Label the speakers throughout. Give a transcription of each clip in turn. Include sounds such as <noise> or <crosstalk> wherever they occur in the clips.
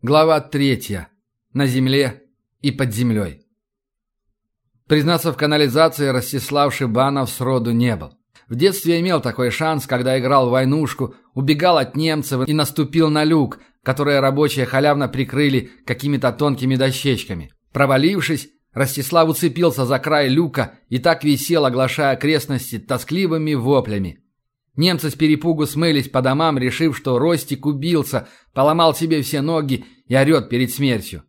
Speaker 1: Глава третья. На земле и под землей. Признаться, в канализации Ростислав Шибанов сроду не был. В детстве имел такой шанс, когда играл в войнушку, убегал от немцев и наступил на люк, который рабочие халявно прикрыли какими-то тонкими дощечками. Провалившись, Ростислав уцепился за край люка и так висел, оглашая окрестности тоскливыми воплями. Немцы с перепугу смылись по домам, решив, что Ростик убился, поломал себе все ноги и орет перед смертью.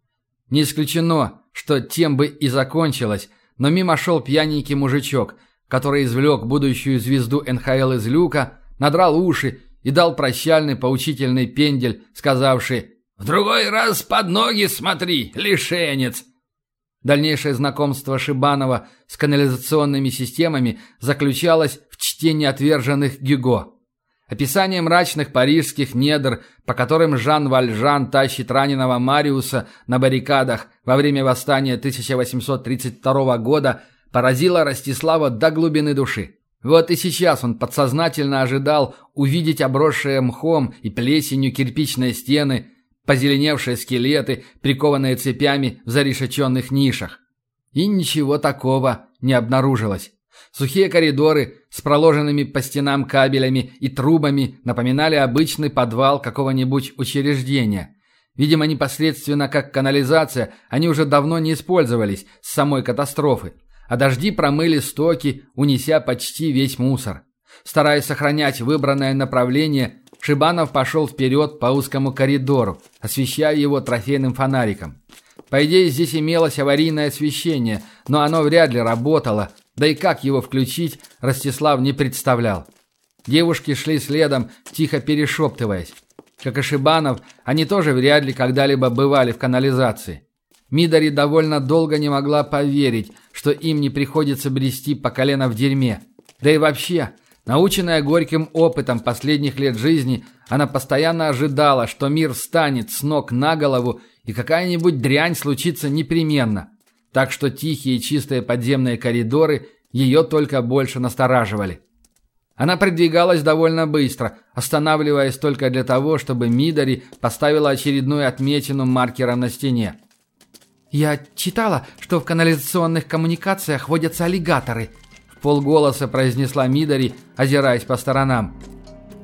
Speaker 1: Не исключено, что тем бы и закончилось, но мимо шел пьяненький мужичок, который извлек будущую звезду НХЛ из люка, надрал уши и дал прощальный поучительный пендель, сказавший «В другой раз под ноги смотри, лишенец!» Дальнейшее знакомство Шибанова с канализационными системами заключалось в чтении отверженных Гюго. Описание мрачных парижских недр, по которым Жан Вальжан тащит раненого Мариуса на баррикадах во время восстания 1832 года, поразило Ростислава до глубины души. Вот и сейчас он подсознательно ожидал увидеть обросшие мхом и плесенью кирпичные стены – позеленевшие скелеты, прикованные цепями в зарешеченных нишах. И ничего такого не обнаружилось. Сухие коридоры с проложенными по стенам кабелями и трубами напоминали обычный подвал какого-нибудь учреждения. Видимо, непосредственно как канализация, они уже давно не использовались с самой катастрофы, а дожди промыли стоки, унеся почти весь мусор. Стараясь сохранять выбранное направление, Шибанов пошел вперед по узкому коридору, освещая его трофейным фонариком. По идее, здесь имелось аварийное освещение, но оно вряд ли работало, да и как его включить, Ростислав не представлял. Девушки шли следом, тихо перешептываясь. Как и Шибанов, они тоже вряд ли когда-либо бывали в канализации. Мидари довольно долго не могла поверить, что им не приходится брести по колено в дерьме. Да и вообще, Наученная горьким опытом последних лет жизни, она постоянно ожидала, что мир встанет с ног на голову и какая-нибудь дрянь случится непременно. Так что тихие и чистые подземные коридоры ее только больше настораживали. Она продвигалась довольно быстро, останавливаясь только для того, чтобы Мидари поставила очередную отметину маркером на стене. «Я читала, что в канализационных коммуникациях водятся аллигаторы», полголоса произнесла Мидари, озираясь по сторонам.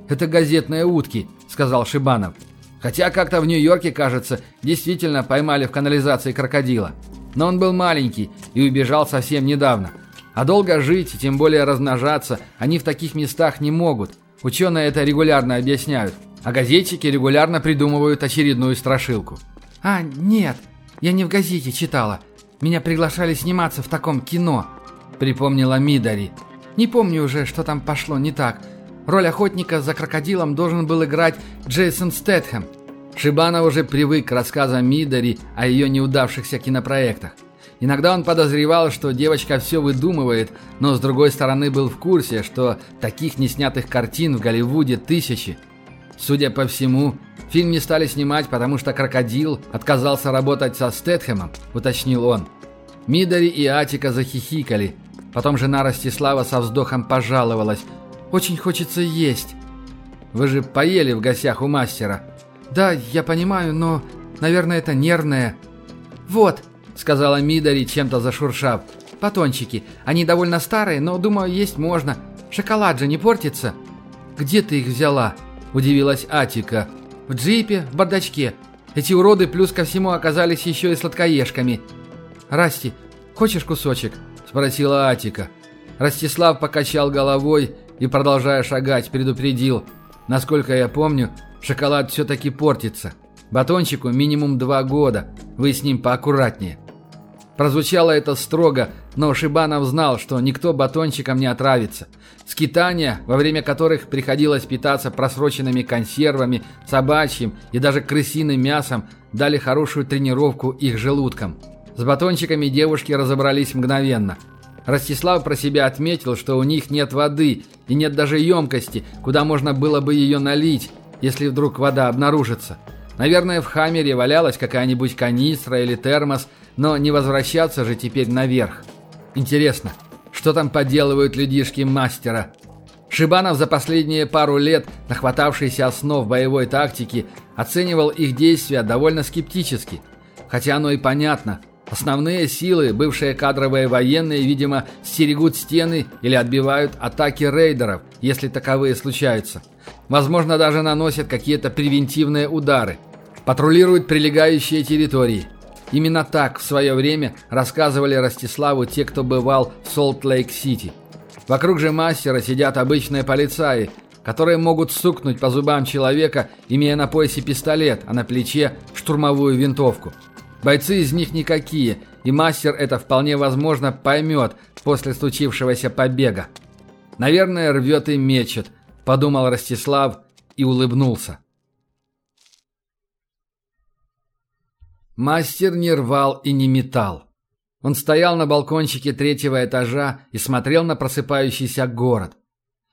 Speaker 1: «Это газетные утки», — сказал Шибанов. «Хотя как-то в Нью-Йорке, кажется, действительно поймали в канализации крокодила. Но он был маленький и убежал совсем недавно. А долго жить, тем более размножаться, они в таких местах не могут. Ученые это регулярно объясняют. А газетчики регулярно придумывают очередную страшилку».
Speaker 2: «А, нет, я не в газете читала. Меня приглашали сниматься в таком кино», припомнила Мидари. Не помню уже, что там пошло не так. Роль охотника за крокодилом должен был играть Джейсон Стэтхэм.
Speaker 1: Шибанов уже привык к рассказам Мидари о ее неудавшихся кинопроектах. Иногда он подозревал, что девочка все выдумывает, но с другой стороны был в курсе, что таких неснятых картин в Голливуде тысячи. Судя по всему, фильм не стали снимать, потому что крокодил отказался работать со Стэтхэмом, уточнил он. Мидари и Атика захихикали, Потом жена Ростислава со вздохом пожаловалась. «Очень хочется есть». «Вы же поели в гостях у мастера».
Speaker 2: «Да, я понимаю, но, наверное, это нервное».
Speaker 1: «Вот», — сказала Мидари, чем-то зашуршав. «Батончики. Они довольно старые, но, думаю, есть можно. Шоколад же не портится».
Speaker 2: «Где ты их взяла?» – удивилась Атика.
Speaker 1: «В джипе, в бардачке. Эти уроды плюс ко всему оказались еще и сладкоежками».
Speaker 2: «Расти, хочешь кусочек?»
Speaker 1: Спросила Атика. Ростислав покачал головой и, продолжая шагать, предупредил. Насколько я помню, шоколад все-таки портится. Батончику минимум два года. Вы с ним поаккуратнее. Прозвучало это строго, но Шибанов знал, что никто батончиком не отравится. Скитания, во время которых приходилось питаться просроченными консервами, собачьим и даже крысиным мясом, дали хорошую тренировку их желудкам. С батончиками девушки разобрались мгновенно. Ростислав про себя отметил, что у них нет воды и нет даже емкости, куда можно было бы ее налить, если вдруг вода обнаружится. Наверное, в Хаммере валялась какая-нибудь канистра или термос, но не возвращаться же теперь наверх. Интересно, что там поделывают людишки мастера? Шибанов за последние пару лет, нахватавшийся основ боевой тактики, оценивал их действия довольно скептически. Хотя оно и понятно. Основные силы, бывшие кадровые военные, видимо, стерегут стены или отбивают атаки рейдеров, если таковые случаются. Возможно, даже наносят какие-то превентивные удары. Патрулируют прилегающие территории. Именно так в свое время рассказывали Ростиславу те, кто бывал в Солт-Лейк-Сити. Вокруг же мастера сидят обычные полицаи, которые могут сукнуть по зубам человека, имея на поясе пистолет, а на плече штурмовую винтовку. Бойцы из них никакие, и мастер это вполне возможно поймет после случившегося побега. «Наверное, рвет и мечет», – подумал Ростислав и улыбнулся. Мастер не рвал и не метал. Он стоял на балкончике третьего этажа и смотрел на просыпающийся город.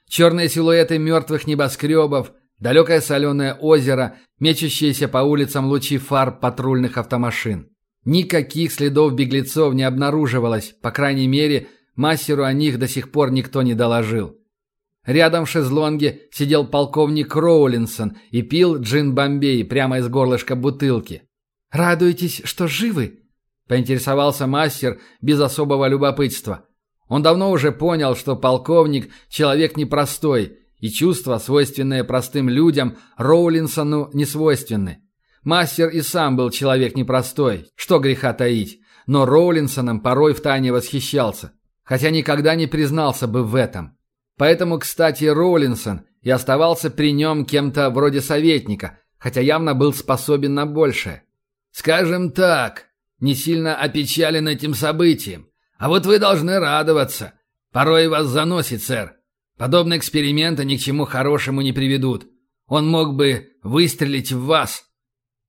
Speaker 1: Черные силуэты мертвых небоскребов, далекое соленое озеро, мечущиеся по улицам лучи фар патрульных автомашин. Никаких следов беглецов не обнаруживалось, по крайней мере, мастеру о них до сих пор никто не доложил. Рядом в шезлонге сидел полковник Роулинсон и пил джин Бомбей прямо из горлышка бутылки. «Радуетесь, что живы?» – поинтересовался мастер без особого любопытства. Он давно уже понял, что полковник – человек непростой, и чувства, свойственные простым людям, Роулинсону не свойственны. Мастер и сам был человек непростой, что греха таить, но Роулинсоном порой втайне восхищался, хотя никогда не признался бы в этом. Поэтому, кстати, Роулинсон и оставался при нем кем-то вроде советника, хотя явно был способен на большее. «Скажем так, не сильно опечален этим событием. А вот вы должны радоваться. Порой вас заносит, сэр. Подобные эксперименты ни к чему хорошему не приведут. Он мог бы выстрелить в вас.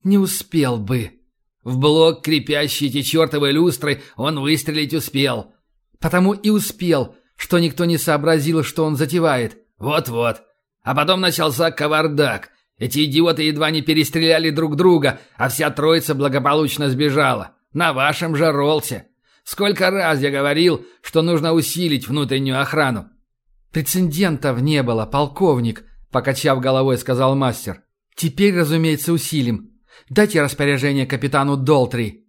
Speaker 2: Не успел бы.
Speaker 1: В блок, крепящий эти чертовы люстры, он выстрелить успел.
Speaker 2: Потому и успел, что никто не сообразил, что он затевает.
Speaker 1: Вот-вот. А потом начался кавардак. Эти идиоты едва не перестреляли друг друга, а вся троица благополучно сбежала. На вашем же Ролсе. Сколько раз я говорил, что нужно усилить внутреннюю охрану.
Speaker 2: Прецедентов не было, полковник, покачав головой, сказал мастер. Теперь, разумеется, усилим. Дайте распоряжение капитану Долтри.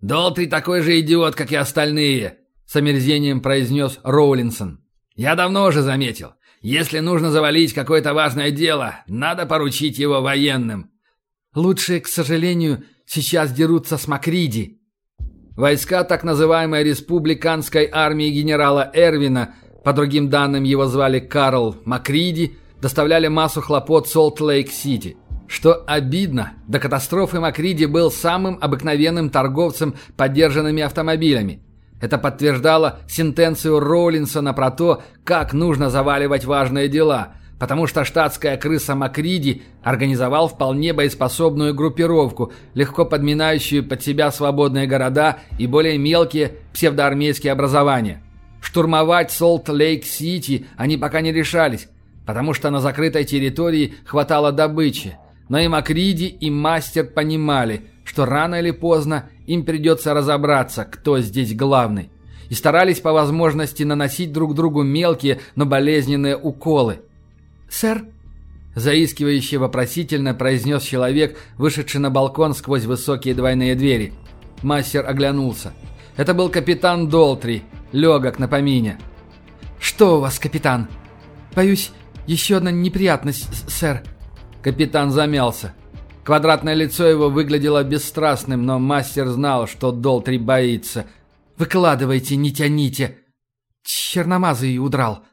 Speaker 1: Долтри такой же идиот, как и остальные, с омерзением произнес Роулинсон. Я давно уже заметил. Если нужно завалить какое-то важное дело, надо поручить его военным.
Speaker 2: Лучшие, к сожалению, сейчас дерутся с Макриди,
Speaker 1: Войска так называемой республиканской армии генерала Эрвина, по другим данным его звали Карл Макриди, доставляли массу хлопот Солт-Лейк-Сити. Что обидно, до катастрофы Макриди был самым обыкновенным торговцем поддержанными автомобилями. Это подтверждало сентенцию Роулинсона про то, как нужно заваливать важные дела – потому что штатская крыса Макриди организовал вполне боеспособную группировку, легко подминающую под себя свободные города и более мелкие псевдоармейские образования. Штурмовать Солт-Лейк-Сити они пока не решались, потому что на закрытой территории хватало добычи. Но и Макриди, и Мастер понимали, что рано или поздно им придется разобраться, кто здесь главный. И старались по возможности наносить друг другу мелкие, но болезненные уколы –
Speaker 2: «Сэр?»
Speaker 1: Заискивающе вопросительно произнес человек, вышедший на балкон сквозь высокие двойные двери. Мастер оглянулся. Это был капитан Долтри, легок на помине.
Speaker 2: «Что у вас, капитан?» «Боюсь, еще одна неприятность, сэр».
Speaker 1: Капитан замялся. Квадратное лицо его выглядело бесстрастным, но мастер знал, что Долтри боится.
Speaker 2: «Выкладывайте, не тяните!» Черномазый удрал.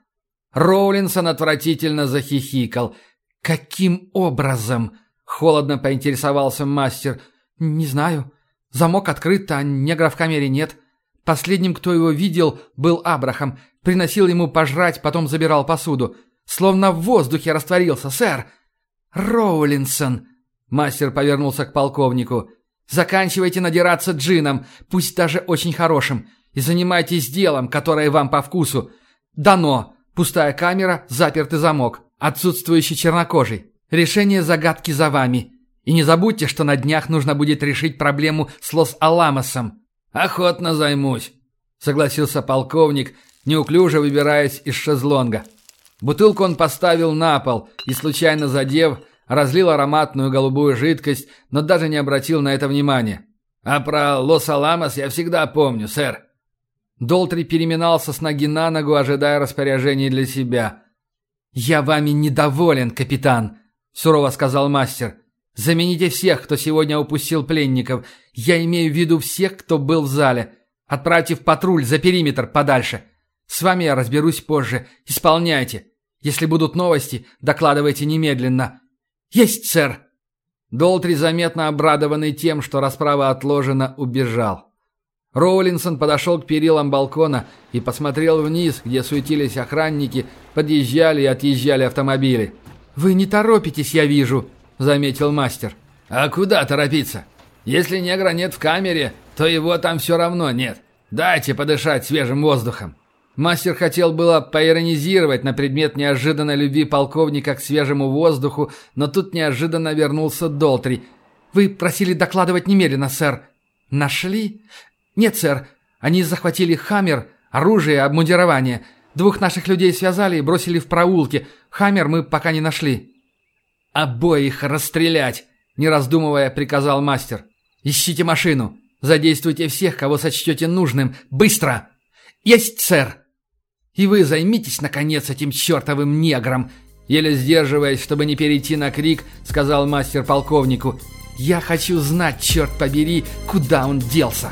Speaker 1: Роулинсон отвратительно захихикал.
Speaker 2: «Каким образом?» — холодно поинтересовался мастер. «Не знаю. Замок открыт, а негра в камере нет. Последним, кто его видел, был Абрахам. Приносил ему пожрать, потом забирал посуду. Словно в воздухе растворился, сэр!» «Роулинсон!» — мастер повернулся к полковнику. «Заканчивайте надираться джином, пусть даже очень хорошим, и занимайтесь делом, которое вам по вкусу. Дано!» Пустая камера, запертый замок, отсутствующий чернокожий. Решение загадки за вами. И не забудьте, что на днях нужно будет решить проблему с Лос-Аламосом».
Speaker 1: «Охотно займусь», — согласился полковник, неуклюже выбираясь из шезлонга. Бутылку он поставил на пол и, случайно задев, разлил ароматную голубую жидкость, но даже не обратил на это внимания. «А про Лос-Аламос я всегда помню, сэр». Долтри переминался с ноги на ногу, ожидая распоряжений для себя. «Я вами недоволен, капитан», — сурово сказал мастер. «Замените всех, кто сегодня упустил пленников. Я имею в виду всех, кто был в зале. Отправьте в патруль за периметр подальше. С вами я разберусь позже. Исполняйте. Если будут новости, докладывайте немедленно. Есть, сэр!» Долтри, заметно обрадованный тем, что расправа отложена, убежал. Роулинсон подошел к перилам балкона и посмотрел вниз, где суетились охранники, подъезжали и отъезжали автомобили. «Вы не торопитесь, я вижу», — заметил мастер.
Speaker 3: «А куда торопиться? Если негра нет в камере, то его там все равно нет. Дайте подышать свежим воздухом».
Speaker 1: Мастер хотел было поиронизировать на предмет неожиданной любви полковника к свежему воздуху, но тут неожиданно вернулся Долтри. «Вы просили докладывать немедленно, сэр». «Нашли?» «Нет, сэр. Они захватили «Хаммер», оружие обмундирование. Двух наших людей связали и бросили в проулке. «Хаммер» мы пока не нашли». «Обоих расстрелять!» – не раздумывая, приказал мастер. «Ищите машину. Задействуйте всех, кого сочтете нужным. Быстро!» «Есть, сэр!» «И вы займитесь, наконец, этим чертовым негром!» Еле сдерживаясь, чтобы не перейти на крик, сказал мастер полковнику. «Я хочу знать, черт побери, куда он делся!»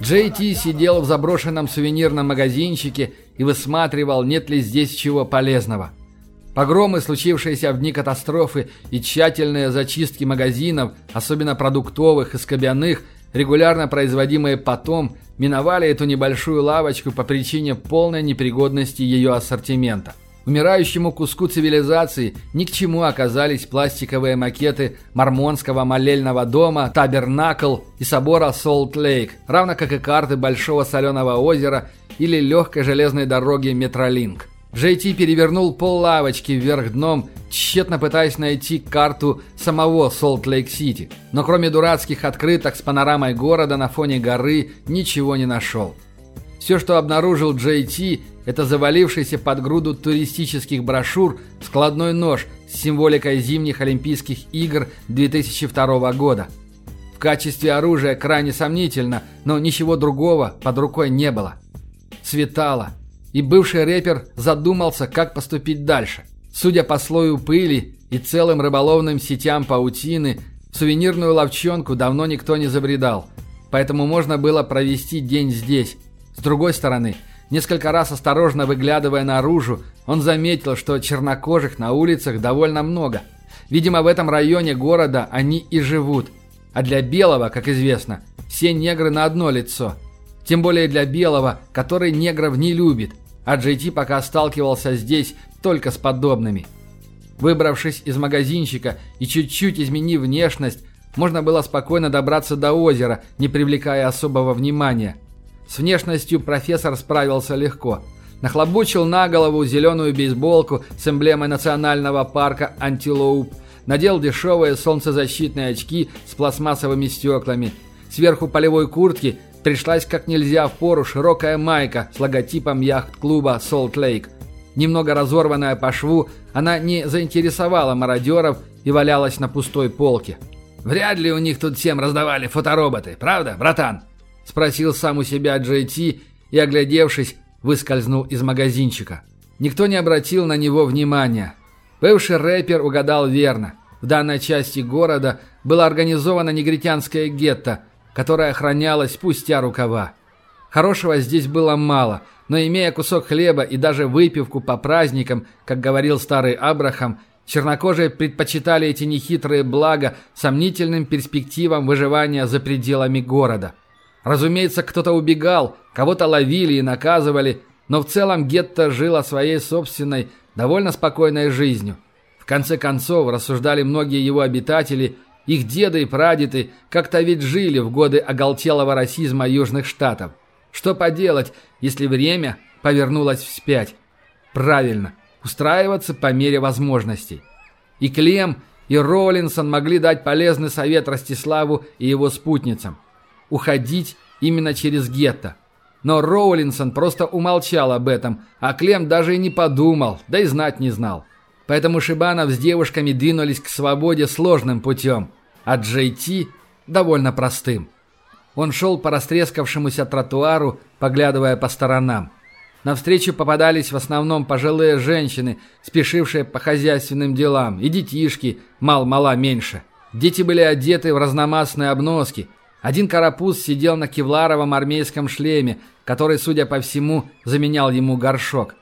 Speaker 1: Джей Ти сидел в заброшенном сувенирном магазинчике и высматривал, нет ли здесь чего полезного. Погромы, случившиеся в дни катастрофы, и тщательные зачистки магазинов, особенно продуктовых и скобяных, регулярно производимые потом, миновали эту небольшую лавочку по причине полной непригодности ее ассортимента. Умирающему куску цивилизации ни к чему оказались пластиковые макеты Мормонского молельного дома, Табернакл и собора Солт-Лейк, равно как и карты Большого Соленого озера или легкой железной дороги Метролинк. Джей Ти перевернул пол лавочки вверх дном, тщетно пытаясь найти карту самого Солт-Лейк-Сити. Но кроме дурацких открыток с панорамой города на фоне горы, ничего не нашел. Все, что обнаружил Джей это завалившийся под груду туристических брошюр складной нож с символикой зимних Олимпийских игр 2002 года. В качестве оружия крайне сомнительно, но ничего другого под рукой не было. Светало, и бывший рэпер задумался, как поступить дальше. Судя по слою пыли и целым рыболовным сетям паутины, сувенирную ловчонку давно никто не забредал, поэтому можно было провести день здесь. С другой стороны – Несколько раз осторожно выглядывая наружу, он заметил, что чернокожих на улицах довольно много. Видимо, в этом районе города они и живут. А для белого, как известно, все негры на одно лицо. Тем более для белого, который негров не любит. А Джей пока сталкивался здесь только с подобными. Выбравшись из магазинчика и чуть-чуть изменив внешность, можно было спокойно добраться до озера, не привлекая особого внимания – с внешностью профессор справился легко. Нахлобучил на голову зеленую бейсболку с эмблемой национального парка «Антилоуп», надел дешевые солнцезащитные очки с пластмассовыми стеклами. Сверху полевой куртки пришлась как нельзя в пору широкая майка с логотипом яхт-клуба «Солт Лейк». Немного разорванная по шву, она не заинтересовала мародеров и валялась на пустой полке.
Speaker 3: «Вряд ли у них тут всем раздавали фотороботы, правда, братан?»
Speaker 1: – спросил сам у себя Джей Ти и, оглядевшись, выскользнул из магазинчика. Никто не обратил на него внимания. Бывший рэпер угадал верно. В данной части города было организовано негритянское гетто, которое охранялось спустя рукава. Хорошего здесь было мало, но имея кусок хлеба и даже выпивку по праздникам, как говорил старый Абрахам, чернокожие предпочитали эти нехитрые блага сомнительным перспективам выживания за пределами города – Разумеется, кто-то убегал, кого-то ловили и наказывали, но в целом гетто жило своей собственной, довольно спокойной жизнью. В конце концов, рассуждали многие его обитатели, Их деды и прадеды как-то ведь жили в годы оголтелого расизма Южных Штатов. Что поделать, если время повернулось вспять? Правильно, устраиваться по мере возможностей. И Клем, и Роллинсон могли дать полезный совет Ростиславу и его спутницам. Уходить именно через гетто. Но Роулинсон просто умолчал об этом, а Клем даже и не подумал, да и знать не знал. Поэтому Шибанов с девушками двинулись к свободе сложным путем, а Джей довольно простым. Он шел по растрескавшемуся тротуару, поглядывая по сторонам. Навстречу попадались в основном пожилые женщины, спешившие по хозяйственным делам, и детишки, мал-мала меньше. Дети были одеты в разномастные обноски. Один карапуз сидел на кевларовом армейском шлеме, который, судя по всему, заменял ему горшок.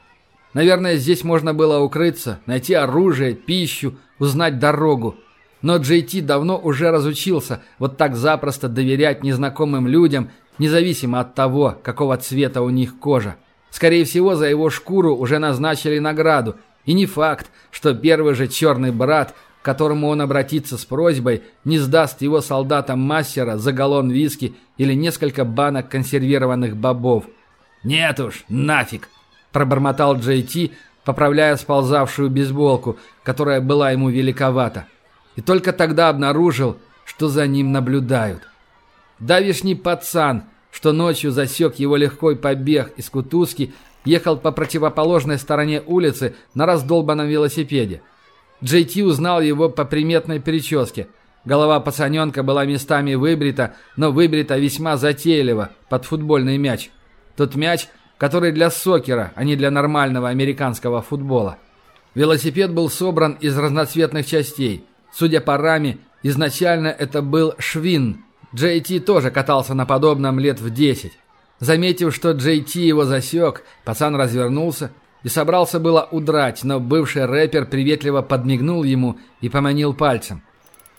Speaker 1: Наверное, здесь можно было укрыться, найти оружие, пищу, узнать дорогу. Но Джей Ти давно уже разучился вот так запросто доверять незнакомым людям, независимо от того, какого цвета у них кожа. Скорее всего, за его шкуру уже назначили награду. И не факт, что первый же черный брат, которому он обратится с просьбой, не сдаст его солдатам мастера за галлон виски или несколько банок консервированных бобов. «Нет уж, нафиг!» – пробормотал Джей Ти, поправляя сползавшую бейсболку, которая была ему великовата. И только тогда обнаружил, что за ним наблюдают. Давишний пацан, что ночью засек его легкий побег из Кутузки, ехал по противоположной стороне улицы на раздолбанном велосипеде. Джей Ти узнал его по приметной прическе. Голова пацаненка была местами выбрита, но выбрита весьма затейливо, под футбольный мяч. Тот мяч, который для сокера, а не для нормального американского футбола. Велосипед был собран из разноцветных частей. Судя по раме, изначально это был швин. Джей Ти тоже катался на подобном лет в 10. Заметив, что Джей Ти его засек, пацан развернулся и собрался было удрать, но бывший рэпер приветливо подмигнул ему и поманил пальцем.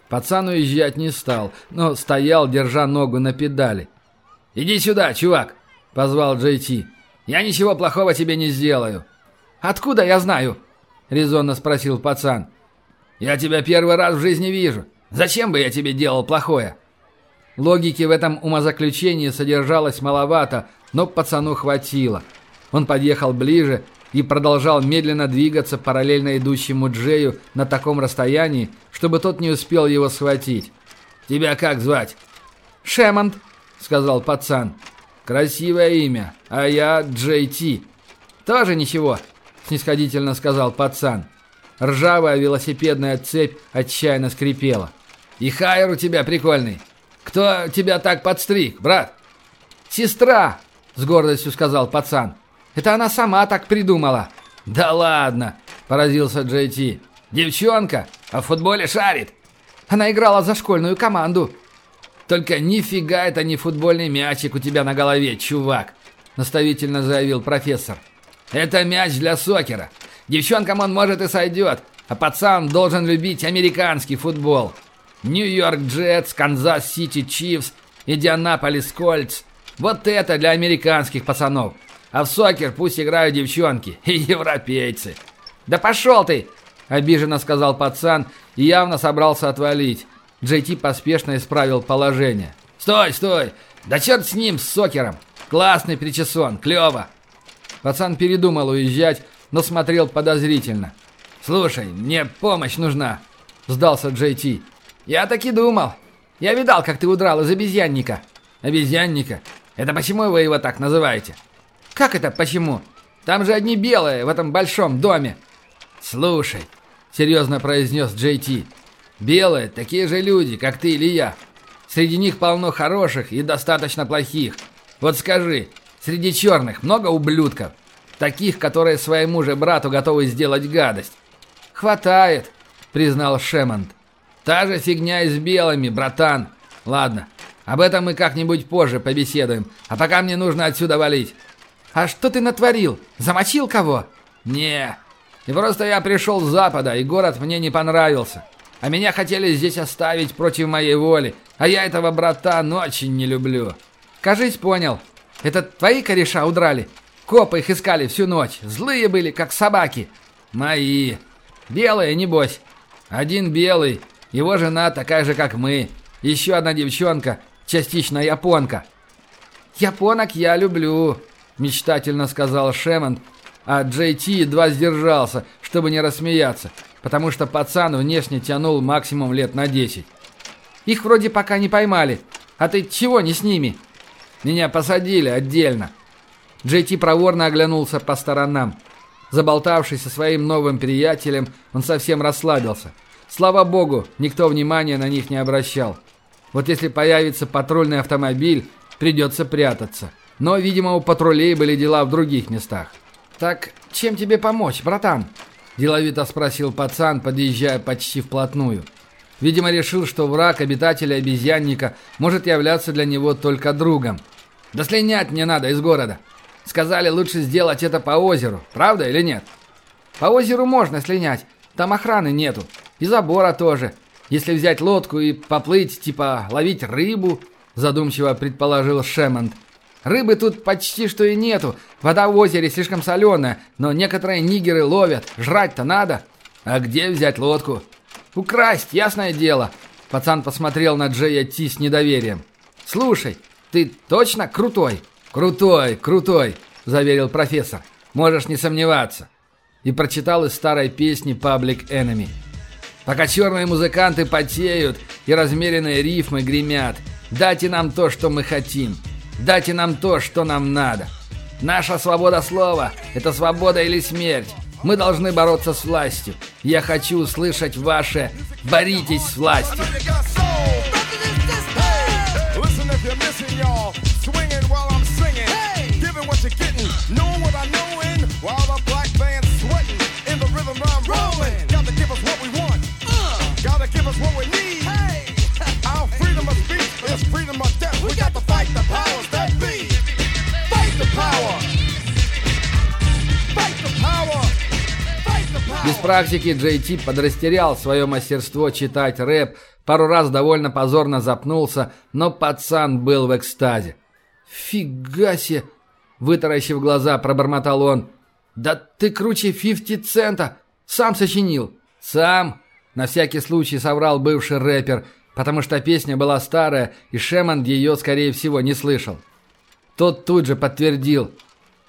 Speaker 1: Пацан уезжать не стал, но стоял, держа ногу на педали. «Иди сюда, чувак!» – позвал Джей Ти. «Я ничего плохого тебе не сделаю».
Speaker 2: «Откуда я знаю?» – резонно спросил пацан.
Speaker 1: Я тебя первый раз в жизни вижу. Зачем бы я тебе делал плохое?» Логики в этом умозаключении содержалось маловато, но пацану хватило. Он подъехал ближе и продолжал медленно двигаться параллельно идущему Джею на таком расстоянии, чтобы тот не успел его схватить. «Тебя как звать?»
Speaker 2: «Шемонт», — сказал пацан.
Speaker 1: «Красивое имя, а я Джей Ти».
Speaker 2: «Тоже ничего», — снисходительно сказал пацан. Ржавая велосипедная цепь отчаянно скрипела.
Speaker 1: «И хайер у тебя прикольный. Кто тебя так подстриг, брат?»
Speaker 2: «Сестра!» — с гордостью сказал пацан. «Это она сама так придумала».
Speaker 1: «Да ладно!» — поразился Джей Ти. «Девчонка, а в футболе шарит!»
Speaker 2: «Она играла за школьную команду».
Speaker 1: «Только нифига это не футбольный мячик у тебя на голове, чувак!» — наставительно заявил профессор. «Это мяч для сокера. Девчонкам он, может, и сойдет, а пацан должен любить американский футбол. Нью-Йорк Джетс, Канзас-Сити Чифс, Индианаполис Кольтс. Вот это для американских пацанов. А в сокер пусть играют девчонки <laughs> и европейцы.
Speaker 2: «Да пошел ты!» – обиженно сказал пацан и явно собрался отвалить. Джей Ти поспешно исправил положение.
Speaker 1: «Стой, стой! Да черт с ним, с сокером! Классный причесон, клево!»
Speaker 2: Пацан передумал уезжать, но смотрел подозрительно.
Speaker 1: «Слушай, мне помощь нужна», — сдался Джей Ти.
Speaker 2: «Я так и думал. Я видал, как ты удрал из обезьянника».
Speaker 1: «Обезьянника? Это почему вы его так называете?»
Speaker 2: «Как это почему? Там же одни белые в этом большом доме».
Speaker 1: «Слушай», — серьезно произнес Джей Ти, — «белые такие же люди, как ты или я. Среди них полно хороших и достаточно плохих. Вот скажи, среди черных много ублюдков?» Таких, которые своему же брату готовы сделать гадость.
Speaker 2: «Хватает», — признал Шемонт.
Speaker 1: «Та же фигня и с белыми, братан. Ладно, об этом мы как-нибудь позже побеседуем. А пока мне нужно отсюда валить».
Speaker 2: «А что ты натворил? Замочил кого?»
Speaker 1: «Не. И просто я пришел с запада, и город мне не понравился. А меня хотели здесь оставить против моей воли. А я этого братан очень не люблю».
Speaker 2: «Кажись, понял. Это твои кореша удрали?» Копы их искали всю ночь. Злые были, как собаки.
Speaker 1: Мои. Белые, небось. Один белый,
Speaker 4: Его жена такая же, как мы. Еще одна девчонка, частично японка. «Японок я люблю», – мечтательно сказал Шемонт, а Джей Ти едва сдержался, чтобы не рассмеяться, потому что пацан внешне тянул максимум лет на 10. «Их вроде пока не поймали. А ты чего не с ними?» «Меня посадили отдельно». Джей Ти проворно оглянулся по сторонам. Заболтавшись со своим новым приятелем, он совсем расслабился. Слава богу, никто внимания на них не обращал. Вот если появится патрульный автомобиль, придется прятаться. Но, видимо, у патрулей были дела в других местах. «Так чем тебе помочь, братан?» – деловито спросил пацан, подъезжая почти вплотную. Видимо, решил, что враг обитателя обезьянника может являться для него только другом. «Да слинять мне надо из города. Сказали, лучше сделать это по озеру. Правда или нет?»
Speaker 1: «По озеру можно слинять. Там охраны нету. И забора тоже. Если взять лодку и поплыть, типа ловить рыбу», задумчиво предположил Шемонт. Рыбы тут почти что и нету. Вода в озере слишком соленая, но некоторые нигеры ловят. Жрать-то надо. А где взять лодку? Украсть, ясное дело. Пацан посмотрел на Джея Ти с недоверием. Слушай, ты точно крутой? Крутой, крутой, заверил профессор. Можешь не сомневаться. И прочитал из старой песни Public Enemy. Пока черные музыканты потеют и размеренные рифмы гремят, дайте нам то, что мы хотим. Дайте нам то, что нам надо. Наша свобода слова – это свобода или смерть. Мы должны бороться с властью. Я хочу услышать ваше «боритесь с властью». Джей Ти подрастерял свое мастерство читать рэп, пару раз довольно позорно запнулся, но пацан был в экстазе. «Фига себе!» – вытаращив глаза, пробормотал он. «Да ты круче фифти цента! Сам сочинил!» «Сам!» – на всякий случай соврал бывший рэпер, потому что песня была старая, и Шеман ее, скорее всего, не слышал. Тот тут же подтвердил.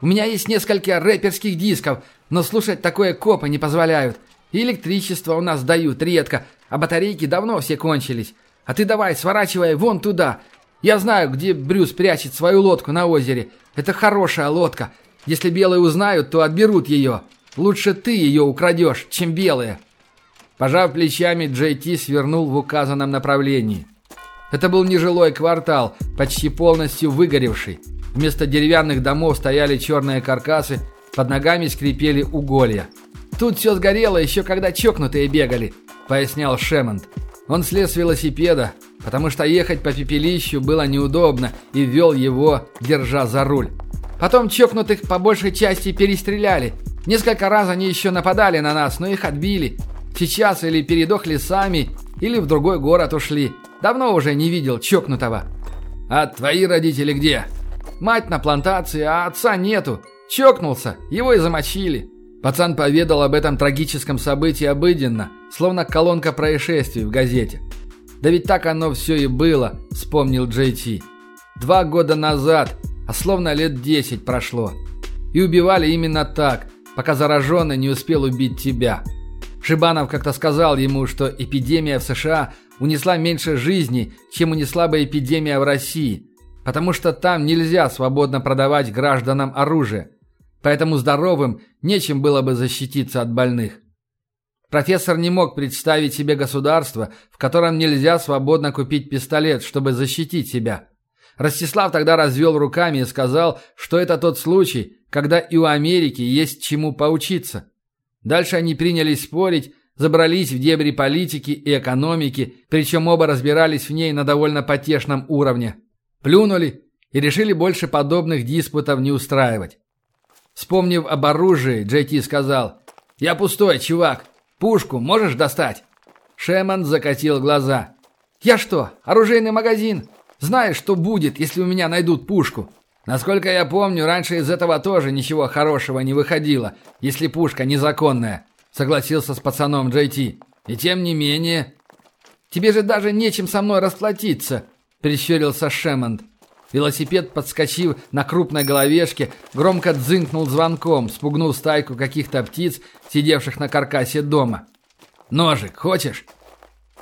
Speaker 1: «У меня есть несколько рэперских дисков, но слушать такое копы не позволяют. И электричество у нас дают редко, а батарейки давно все кончились. А ты давай, сворачивай вон туда. Я знаю, где Брюс прячет свою лодку на озере. Это хорошая лодка. Если белые узнают, то отберут ее. Лучше ты ее украдешь, чем белые». Пожав плечами, Джей Ти свернул в указанном направлении. Это был нежилой квартал, почти полностью выгоревший. Вместо деревянных домов стояли черные каркасы, под ногами скрипели уголья. «Тут все сгорело еще когда чокнутые бегали», — пояснял Шемонт. Он слез с велосипеда, потому что ехать по пепелищу было неудобно и вел его, держа за руль. Потом чокнутых по большей части перестреляли. Несколько раз они еще нападали на нас, но их отбили. Сейчас или передохли сами, или в другой город ушли. Давно уже не видел чокнутого. «А твои родители где?» «Мать на плантации, а отца нету. Чокнулся, его и замочили. Пацан поведал об этом трагическом событии обыденно, словно колонка происшествий в газете. Да ведь так оно все и было, вспомнил Джей Ти. Два года назад, а словно лет десять прошло. И убивали именно так, пока зараженный не успел убить тебя. Шибанов как-то сказал ему, что эпидемия в США унесла меньше жизней, чем унесла бы эпидемия в России, потому что там нельзя свободно продавать гражданам оружие. Поэтому здоровым нечем было бы защититься от больных. Профессор не мог представить себе государство, в котором нельзя свободно купить пистолет, чтобы защитить себя. Ростислав тогда развел руками и сказал, что это тот случай, когда и у Америки есть чему поучиться. Дальше они принялись спорить, забрались в дебри политики и экономики, причем оба разбирались в ней на довольно потешном уровне. Плюнули и решили больше подобных диспутов не устраивать. Вспомнив об оружии, Джей сказал, «Я пустой, чувак. Пушку можешь достать?» Шеман закатил глаза. «Я что, оружейный магазин? Знаешь, что будет, если у меня найдут пушку?» «Насколько я помню, раньше из этого тоже ничего хорошего не выходило, если пушка незаконная», согласился с пацаном Джей И тем не менее... Тебе же даже нечем со мной расплатиться!» – прищурился Шемонд. Велосипед, подскочив на крупной головешке, громко дзынкнул звонком, спугнув стайку каких-то птиц, сидевших на каркасе дома. «Ножик, хочешь?»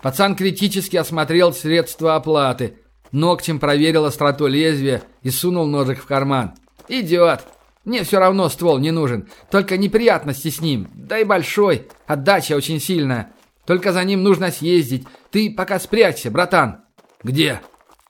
Speaker 1: Пацан критически осмотрел средства оплаты, ногтем проверил остроту лезвия и сунул ножик в карман. «Идиот! Мне все равно ствол не нужен, только неприятности с ним, да и большой, отдача очень сильная. Только за ним нужно съездить. Ты пока спрячься, братан». «Где?»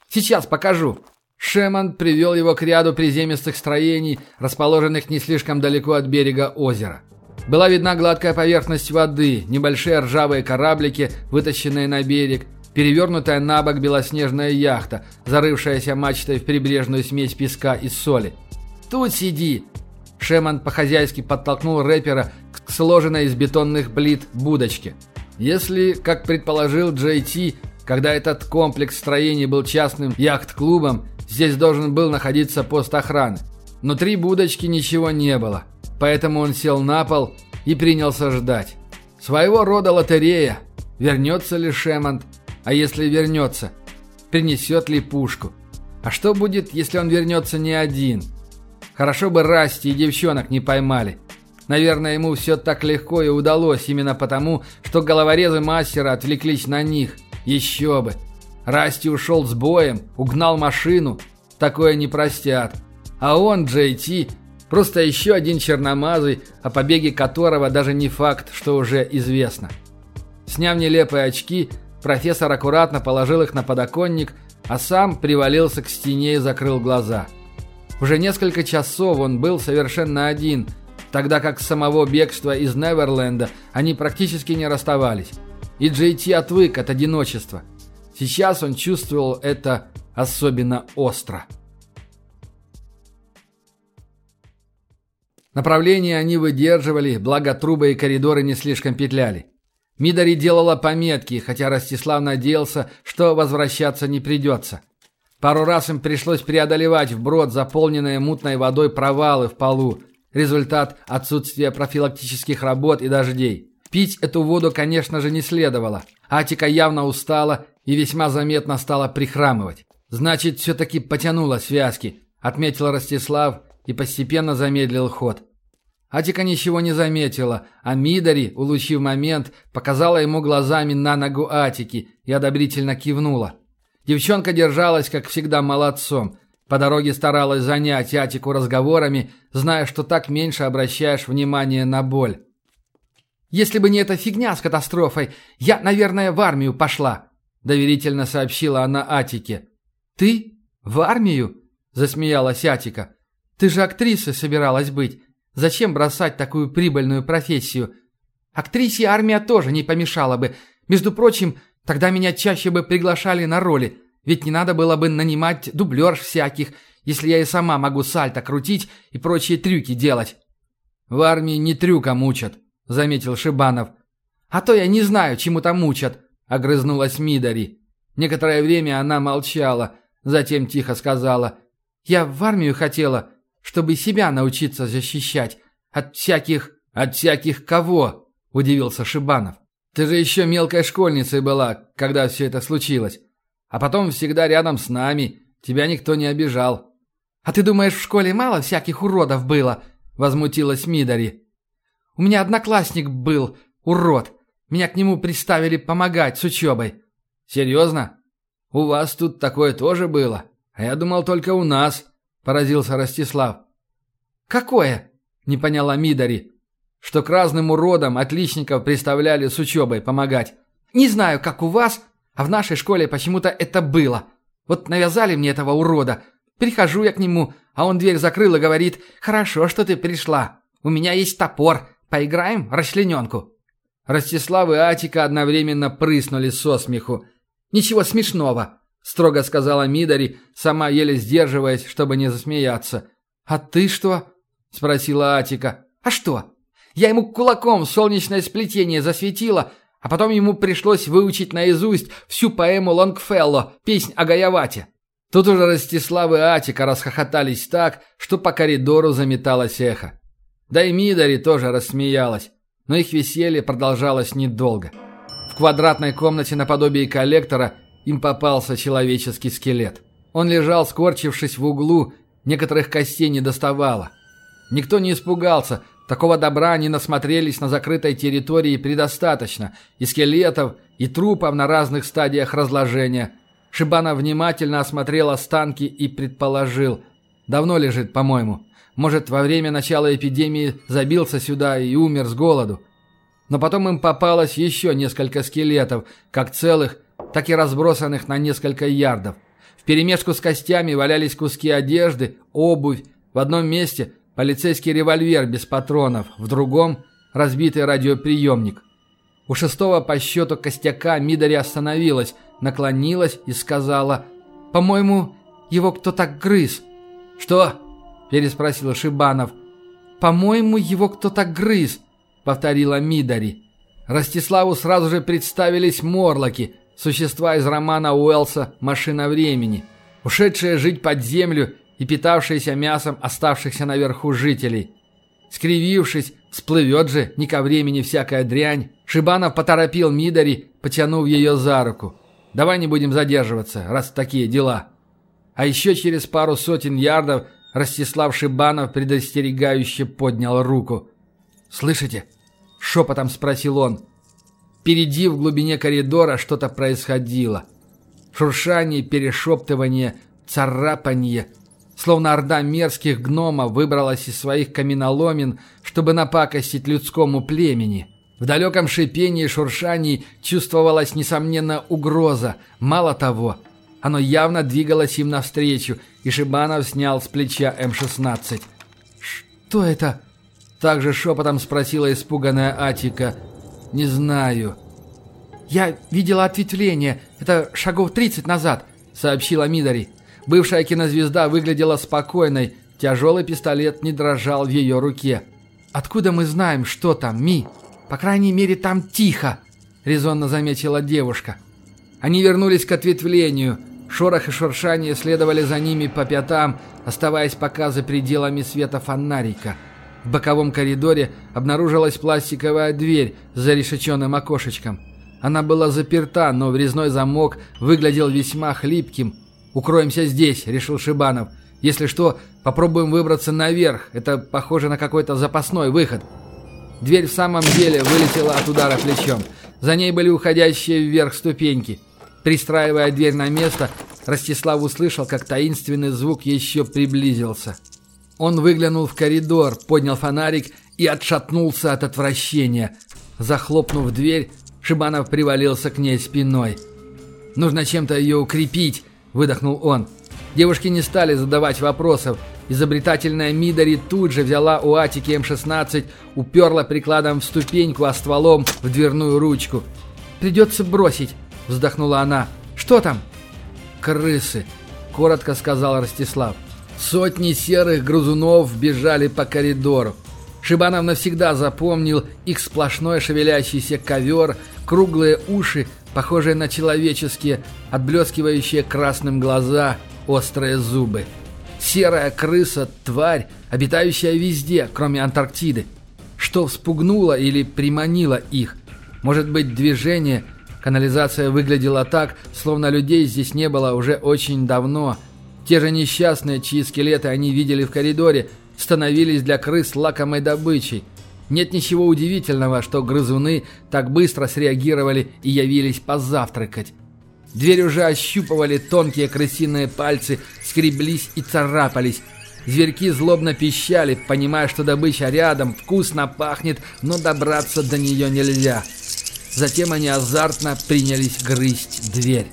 Speaker 1: «Сейчас покажу». Шеман привел его к ряду приземистых строений, расположенных не слишком далеко от берега озера. Была видна гладкая поверхность воды, небольшие ржавые кораблики, вытащенные на берег, перевернутая на бок белоснежная яхта, зарывшаяся мачтой в прибрежную смесь песка и соли. «Тут сиди!» Шеман по-хозяйски подтолкнул рэпера к сложенной из бетонных плит будочке. Если, как предположил Джей Ти, когда этот комплекс строений был частным яхт-клубом, Здесь должен был находиться пост охраны. Внутри будочки ничего не было, поэтому он сел на пол и принялся ждать. Своего рода лотерея. Вернется ли Шемонт? А если вернется, принесет ли пушку? А что будет, если он вернется не один? Хорошо бы Расти и девчонок не поймали. Наверное, ему все так легко и удалось именно потому, что головорезы мастера отвлеклись на них. Еще бы. Расти ушел с боем, угнал машину. Такое не простят. А он, Джей Ти, просто еще один черномазый, о побеге которого даже не факт, что уже известно. Сняв нелепые очки, профессор аккуратно положил их на подоконник, а сам привалился к стене и закрыл глаза. Уже несколько часов он был совершенно один, тогда как с самого бегства из Неверленда они практически не расставались. И Джей Ти отвык от одиночества – Сейчас он чувствовал это особенно остро. Направление они выдерживали, благо трубы и коридоры не слишком петляли. Мидари делала пометки, хотя Ростислав надеялся, что возвращаться не придется. Пару раз им пришлось преодолевать вброд заполненные мутной водой провалы в полу. Результат – отсутствия профилактических работ и дождей. Пить эту воду, конечно же, не следовало. Атика явно устала и весьма заметно стала прихрамывать. «Значит, все-таки потянуло связки», — отметил Ростислав и постепенно замедлил ход. Атика ничего не заметила, а Мидари, улучив момент, показала ему глазами на ногу Атики и одобрительно кивнула. Девчонка держалась, как всегда, молодцом. По дороге старалась занять Атику разговорами, зная, что так меньше обращаешь внимание на боль. «Если бы не эта фигня с катастрофой, я, наверное, в армию пошла», — доверительно сообщила она Атике. «Ты? В армию?» — засмеялась Атика. «Ты же актрисой собиралась быть. Зачем бросать такую прибыльную профессию? Актрисе армия тоже не помешала бы. Между прочим, тогда меня чаще бы приглашали на роли, ведь не надо было бы нанимать дублерш всяких, если я и сама могу сальто крутить и прочие трюки делать». «В армии не трюком учат», — заметил Шибанов. «А то я не знаю, чему там учат», огрызнулась Мидари. Некоторое время она молчала, затем тихо сказала: "Я в армию хотела, чтобы себя научиться защищать от всяких от всяких кого?" удивился Шибанов. "Ты же еще мелкой школьницей была, когда все это случилось. А потом всегда рядом с нами, тебя никто не обижал". "А ты думаешь, в школе мало всяких уродов было?" возмутилась Мидари. "У меня одноклассник был урод. Меня к нему приставили помогать с учебой». «Серьезно? У вас тут такое тоже было? А я думал, только у нас», – поразился Ростислав. «Какое?» – не поняла Мидари. «Что к разным уродам отличников приставляли с учебой помогать. Не знаю, как у вас, а в нашей школе почему-то это было. Вот навязали мне этого урода. Прихожу я к нему, а он дверь закрыл и говорит, «Хорошо, что ты пришла. У меня есть топор. Поиграем в расчлененку?» Ростислав и Атика одновременно прыснули со смеху. «Ничего смешного», — строго сказала Мидари, сама еле сдерживаясь, чтобы не засмеяться. «А ты что?» — спросила Атика. «А что? Я ему кулаком солнечное сплетение засветила, а потом ему пришлось выучить наизусть всю поэму Лонгфелло «Песнь о Гаявате». Тут уже Ростислав и Атика расхохотались так, что по коридору заметалось эхо. Да и Мидари тоже рассмеялась но их веселье продолжалось недолго. В квадратной комнате наподобие коллектора им попался человеческий скелет. Он лежал, скорчившись в углу, некоторых костей не доставало. Никто не испугался, такого добра они насмотрелись на закрытой территории предостаточно, и скелетов, и трупов на разных стадиях разложения. Шибана внимательно осмотрел останки и предположил. Давно лежит, по-моему. Может, во время начала эпидемии забился сюда и умер с голоду. Но потом им попалось еще несколько скелетов, как целых, так и разбросанных на несколько ярдов. В перемешку с костями валялись куски одежды, обувь. В одном месте полицейский револьвер без патронов, в другом – разбитый радиоприемник. У шестого по счету костяка Мидари остановилась, наклонилась и сказала «По-моему, его кто-то грыз». «Что?» – переспросил Шибанов. «По-моему, его кто-то грыз», – повторила Мидари. Ростиславу сразу же представились морлоки – Существа из романа Уэллса «Машина времени», ушедшие жить под землю и питавшиеся мясом оставшихся наверху жителей. Скривившись, всплывет же не ко времени всякая дрянь, Шибанов поторопил Мидари, потянув ее за руку. «Давай не будем задерживаться, раз такие дела». А еще через пару сотен ярдов Ростислав Шибанов предостерегающе поднял руку. «Слышите?» — шепотом спросил он. Впереди в глубине коридора что-то происходило. Шуршание, перешептывание, царапанье. Словно орда мерзких гномов выбралась из своих каменоломен, чтобы напакостить людскому племени. В далеком шипении и шуршании чувствовалась, несомненно, угроза. Мало того, оно явно двигалось им навстречу, и Шибанов снял с плеча М-16. «Что это?» Также шепотом спросила испуганная Атика – «Не знаю». «Я видела ответвление. Это шагов 30 назад», — сообщила Мидари. Бывшая кинозвезда выглядела спокойной. Тяжелый пистолет не дрожал в ее руке. «Откуда мы знаем, что там, Ми? По крайней мере, там тихо», — резонно заметила девушка. Они вернулись к ответвлению. Шорох и шуршание следовали за ними по пятам, оставаясь пока за пределами света фонарика. В боковом коридоре обнаружилась пластиковая дверь с зарешеченным окошечком. Она была заперта, но врезной замок выглядел весьма хлипким. «Укроемся здесь», — решил Шибанов. «Если что, попробуем выбраться наверх. Это похоже на какой-то запасной выход». Дверь в самом деле вылетела от удара плечом. За ней были уходящие вверх ступеньки. Пристраивая дверь на место, Ростислав услышал, как таинственный звук еще приблизился. Он выглянул в коридор, поднял фонарик и отшатнулся от отвращения. Захлопнув дверь, Шибанов привалился к ней спиной. «Нужно чем-то ее укрепить», — выдохнул он. Девушки не стали задавать вопросов. Изобретательная Мидари тут же взяла у Атики М-16, уперла прикладом в ступеньку, а стволом в дверную ручку. «Придется бросить», — вздохнула она. «Что там?» «Крысы», — коротко сказал Ростислав. Сотни серых грузунов бежали по коридору. Шибанов навсегда запомнил их сплошной шевелящийся ковер, круглые уши, похожие на человеческие, отблескивающие красным глаза, острые зубы. Серая крыса – тварь, обитающая везде, кроме Антарктиды. Что вспугнуло или приманило их? Может быть, движение? Канализация выглядела так, словно людей здесь не было уже очень давно – те же несчастные, чьи скелеты они видели в коридоре, становились для крыс лакомой добычей. Нет ничего удивительного, что грызуны так быстро среагировали и явились позавтракать. Дверь уже ощупывали тонкие крысиные пальцы, скреблись и царапались. Зверьки злобно пищали, понимая, что добыча рядом, вкусно пахнет, но добраться до нее нельзя. Затем они азартно принялись грызть дверь.